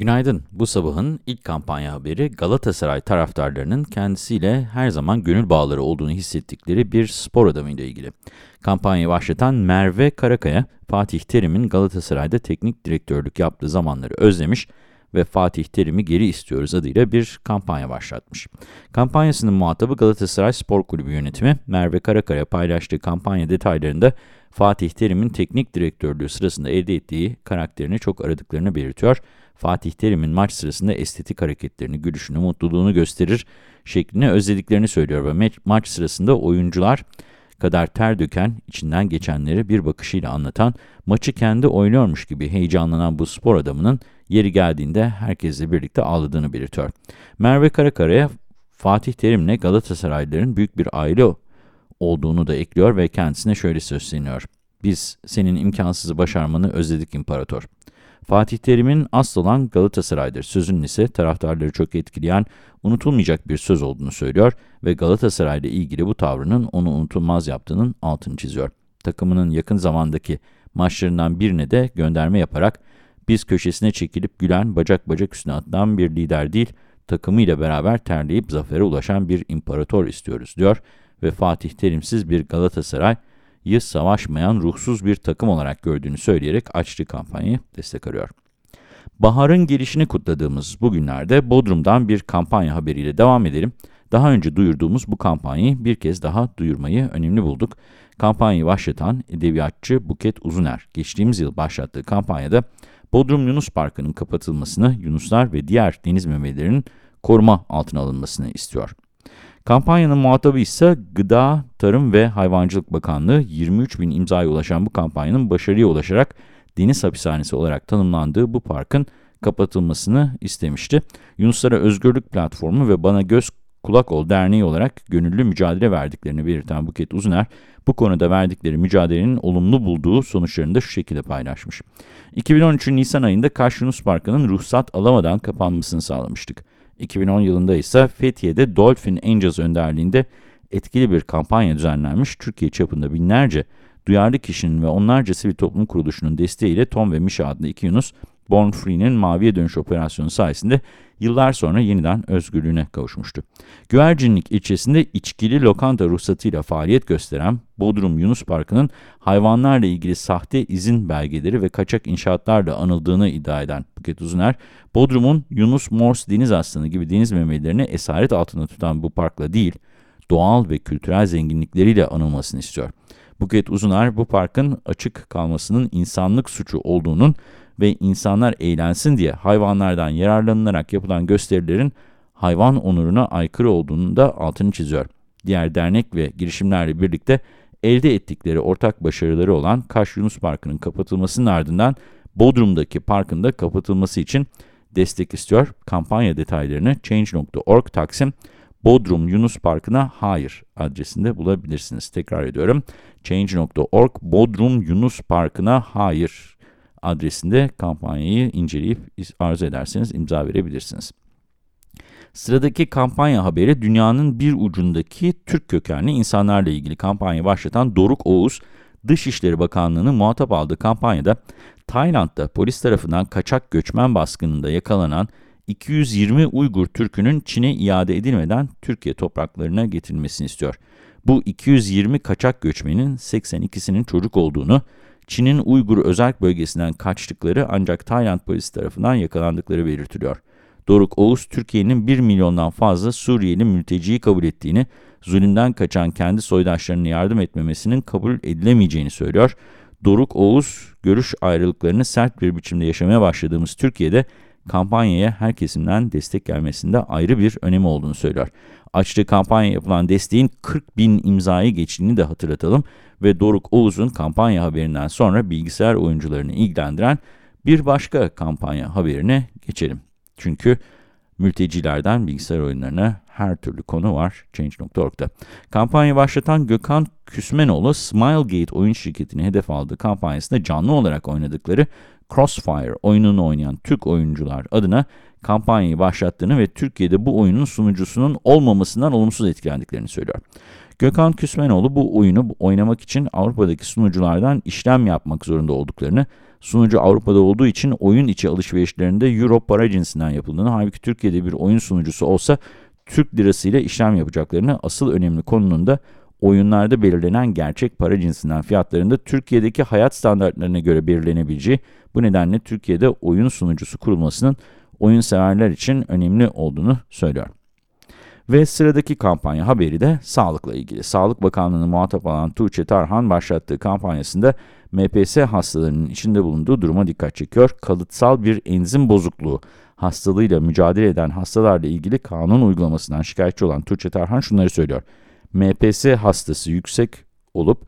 Günaydın. Bu sabahın ilk kampanya haberi Galatasaray taraftarlarının kendisiyle her zaman gönül bağları olduğunu hissettikleri bir spor adamıyla ilgili. Kampanyayı başlatan Merve Karakaya, Fatih Terim'in Galatasaray'da teknik direktörlük yaptığı zamanları özlemiş ve Fatih Terim'i geri istiyoruz adıyla bir kampanya başlatmış. Kampanyasının muhatabı Galatasaray Spor Kulübü yönetimi, Merve Karakaya paylaştığı kampanya detaylarında Fatih Terim'in teknik direktörlüğü sırasında elde ettiği karakterini çok aradıklarını belirtiyor. Fatih Terim'in maç sırasında estetik hareketlerini, gülüşünü, mutluluğunu gösterir şeklini özlediklerini söylüyor ve maç, sırasında oyuncular kadar ter döken, içinden geçenleri bir bakışıyla anlatan, maçı kendi oynuyormuş gibi heyecanlanan bu spor adamının yeri geldiğinde herkesle birlikte ağladığını belirtiyor. Merve Karakara'ya Fatih Terim'le Galatasaraylıların büyük bir aile olduğunu da ekliyor ve kendisine şöyle söyleniyor. Biz senin imkansızı başarmanı özledik imparator. Fatih Terim'in asıl olan Galatasaray'dır. Sözünün ise taraftarları çok etkileyen, unutulmayacak bir söz olduğunu söylüyor ve Galatasaray'la ilgili bu tavrının onu unutulmaz yaptığının altını çiziyor. Takımının yakın zamandaki maçlarından birine de gönderme yaparak, biz köşesine çekilip gülen, bacak bacak üstüne atılan bir lider değil, takımıyla beraber terleyip zafere ulaşan bir imparator istiyoruz diyor ve Fatih Terimsiz bir Galatasaray, yı savaşmayan ruhsuz bir takım olarak gördüğünü söyleyerek açtığı kampanyayı destek arıyor. Baharın gelişini kutladığımız bu günlerde Bodrum'dan bir kampanya haberiyle devam edelim. Daha önce duyurduğumuz bu kampanyayı bir kez daha duyurmayı önemli bulduk. Kampanyayı başlatan edebiyatçı Buket Uzuner, geçtiğimiz yıl başlattığı kampanyada Bodrum Yunus Parkı'nın kapatılmasını, yunuslar ve diğer deniz memelerinin koruma altına alınmasını istiyor. Kampanyanın muhatabı ise Gıda, Tarım ve Hayvancılık Bakanlığı 23 bin imzaya ulaşan bu kampanyanın başarıya ulaşarak deniz hapishanesi olarak tanımlandığı bu parkın kapatılmasını istemişti. Yunuslara Özgürlük Platformu ve Bana Göz Kulak Ol Derneği olarak gönüllü mücadele verdiklerini belirten Buket Uzuner, bu konuda verdikleri mücadelenin olumlu bulduğu sonuçlarını da şu şekilde paylaşmış. 2013'ün Nisan ayında Kaş Yunus Parkı'nın ruhsat alamadan kapanmasını sağlamıştık. 2010 yılında ise Fethiye'de Dolphin Angels önderliğinde etkili bir kampanya düzenlenmiş. Türkiye çapında binlerce duyarlı kişinin ve onlarca sivil toplum kuruluşunun desteğiyle Tom ve Misha adlı iki Yunus, Born Free'nin Maviye Dönüş operasyonu sayesinde yıllar sonra yeniden özgürlüğüne kavuşmuştu. Güvercinlik ilçesinde içkili lokanta ruhsatıyla faaliyet gösteren Bodrum Yunus Parkı'nın hayvanlarla ilgili sahte izin belgeleri ve kaçak inşaatlarla anıldığını iddia eden Buket Uzuner, Bodrum'un Yunus Mors deniz aslanı gibi deniz memelilerini esaret altında tutan bu parkla değil, doğal ve kültürel zenginlikleriyle anılmasını istiyor. Buket Uzuner bu parkın açık kalmasının insanlık suçu olduğunun ve insanlar eğlensin diye hayvanlardan yararlanılarak yapılan gösterilerin hayvan onuruna aykırı olduğunu da altını çiziyor. Diğer dernek ve girişimlerle birlikte elde ettikleri ortak başarıları olan Kaş Yunus Parkı'nın kapatılmasının ardından Bodrum'daki parkın da kapatılması için destek istiyor. Kampanya detaylarını Change.org Taksim Bodrum Yunus Parkı'na hayır adresinde bulabilirsiniz. Tekrar ediyorum. Change.org Bodrum Yunus Parkı'na hayır adresinde kampanyayı inceleyip arzu ederseniz imza verebilirsiniz. Sıradaki kampanya haberi dünyanın bir ucundaki Türk kökenli insanlarla ilgili kampanya başlatan Doruk Oğuz, Dışişleri Bakanlığı'nın muhatap aldığı kampanyada Tayland'da polis tarafından kaçak göçmen baskınında yakalanan 220 Uygur Türk'ünün Çin'e iade edilmeden Türkiye topraklarına getirilmesini istiyor. Bu 220 kaçak göçmenin 82'sinin çocuk olduğunu, Çin'in Uygur özel bölgesinden kaçtıkları ancak Tayland polisi tarafından yakalandıkları belirtiliyor. Doruk Oğuz, Türkiye'nin 1 milyondan fazla Suriyeli mülteciyi kabul ettiğini, zulümden kaçan kendi soydaşlarına yardım etmemesinin kabul edilemeyeceğini söylüyor. Doruk Oğuz, görüş ayrılıklarını sert bir biçimde yaşamaya başladığımız Türkiye'de kampanyaya her kesimden destek gelmesinde ayrı bir önemi olduğunu söylüyor. Açtığı kampanya yapılan desteğin 40 bin imzayı geçtiğini de hatırlatalım ve Doruk Oğuz'un kampanya haberinden sonra bilgisayar oyuncularını ilgilendiren bir başka kampanya haberine geçelim. Çünkü mültecilerden bilgisayar oyunlarına her türlü konu var Change.org'da. Kampanya başlatan Gökhan Küsmenoğlu, Smilegate oyun şirketini hedef aldığı kampanyasında canlı olarak oynadıkları Crossfire oyununu oynayan Türk oyuncular adına kampanyayı başlattığını ve Türkiye'de bu oyunun sunucusunun olmamasından olumsuz etkilendiklerini söylüyor. Gökhan Küsmenoğlu bu oyunu oynamak için Avrupa'daki sunuculardan işlem yapmak zorunda olduklarını, Sunucu Avrupa'da olduğu için oyun içi alışverişlerinde Euro para cinsinden yapıldığını, halbuki Türkiye'de bir oyun sunucusu olsa Türk lirasıyla işlem yapacaklarını, asıl önemli konunun da oyunlarda belirlenen gerçek para cinsinden fiyatlarında Türkiye'deki hayat standartlarına göre belirlenebileceği, bu nedenle Türkiye'de oyun sunucusu kurulmasının oyun severler için önemli olduğunu söylüyor. Ve sıradaki kampanya haberi de sağlıkla ilgili. Sağlık Bakanlığı'nı muhatap alan Tuğçe Tarhan başlattığı kampanyasında MPS hastalarının içinde bulunduğu duruma dikkat çekiyor. Kalıtsal bir enzim bozukluğu hastalığıyla mücadele eden hastalarla ilgili kanun uygulamasından şikayetçi olan Tuğçe Tarhan şunları söylüyor. MPS hastası yüksek olup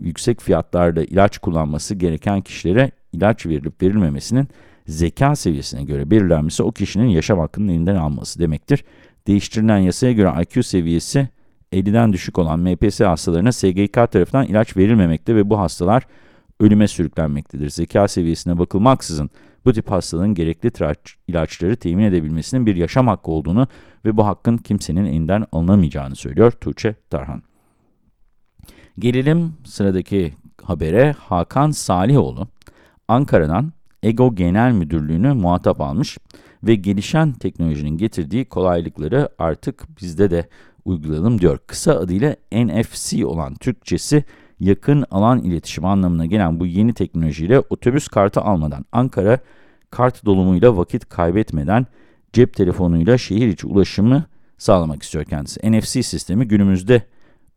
yüksek fiyatlarda ilaç kullanması gereken kişilere ilaç verilip verilmemesinin zeka seviyesine göre belirlenmesi o kişinin yaşam hakkını elinden alması demektir. Değiştirilen yasaya göre IQ seviyesi 50'den düşük olan MPS hastalarına SGK tarafından ilaç verilmemekte ve bu hastalar ölüme sürüklenmektedir. Zeka seviyesine bakılmaksızın bu tip hastalığın gerekli ilaçları temin edebilmesinin bir yaşam hakkı olduğunu ve bu hakkın kimsenin elinden alınamayacağını söylüyor Tuğçe Tarhan. Gelelim sıradaki habere Hakan Salihoğlu. Ankara'dan EGO Genel Müdürlüğü'nü muhatap almış ve gelişen teknolojinin getirdiği kolaylıkları artık bizde de uygulayalım diyor. Kısa adıyla NFC olan Türkçesi yakın alan iletişim anlamına gelen bu yeni teknolojiyle otobüs kartı almadan Ankara kart dolumuyla vakit kaybetmeden cep telefonuyla şehir içi ulaşımı sağlamak istiyor kendisi. NFC sistemi günümüzde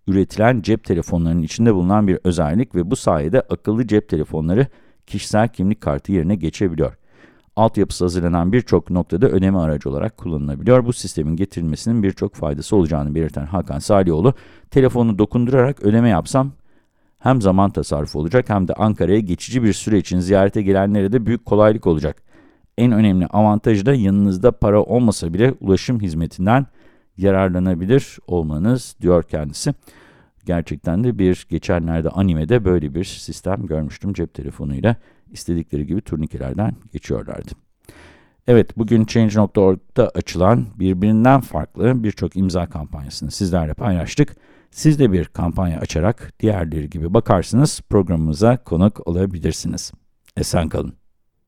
üretilen cep telefonlarının içinde bulunan bir özellik ve bu sayede akıllı cep telefonları kişisel kimlik kartı yerine geçebiliyor. Altyapısı hazırlanan birçok noktada ödeme aracı olarak kullanılabiliyor. Bu sistemin getirilmesinin birçok faydası olacağını belirten Hakan Salioğlu, telefonu dokundurarak ödeme yapsam hem zaman tasarrufu olacak hem de Ankara'ya geçici bir süre için ziyarete gelenlere de büyük kolaylık olacak. En önemli avantajı da yanınızda para olmasa bile ulaşım hizmetinden yararlanabilir olmanız diyor kendisi. Gerçekten de bir geçenlerde animede böyle bir sistem görmüştüm cep telefonuyla istedikleri gibi turnikelerden geçiyorlardı. Evet, bugün Change.org'da açılan birbirinden farklı birçok imza kampanyasını sizlerle paylaştık. Siz de bir kampanya açarak diğerleri gibi bakarsınız, programımıza konuk olabilirsiniz. Esen kalın.